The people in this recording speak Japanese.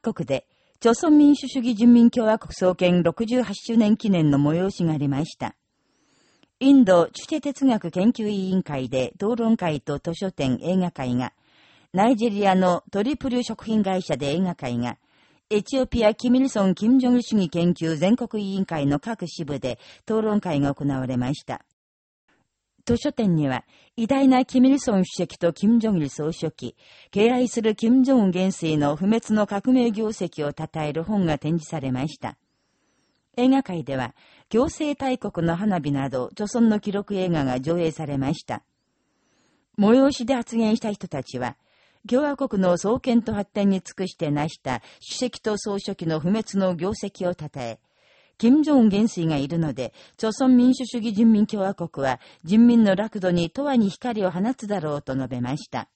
国で、朝鮮民主主義人民共和国創建68周年記念の催しがありました。インド地ュ哲学研究委員会で討論会と図書展映画会が、ナイジェリアのトリプル食品会社で映画会が、エチオピア・キミルソン・キム・ジョン主義研究全国委員会の各支部で討論会が行われました。図書展には、偉大なキミルソン主席とキム・ジョギル総書記、敬愛するキム・ジョン元帥の不滅の革命業績を称える本が展示されました。映画界では、行政大国の花火など、著村の記録映画が上映されました。催しで発言した人たちは、共和国の創建と発展に尽くして成した主席と総書記の不滅の業績を称え、金正恩元帥がいるので、朝鮮民主主義人民共和国は人民の落土に永遠に光を放つだろうと述べました。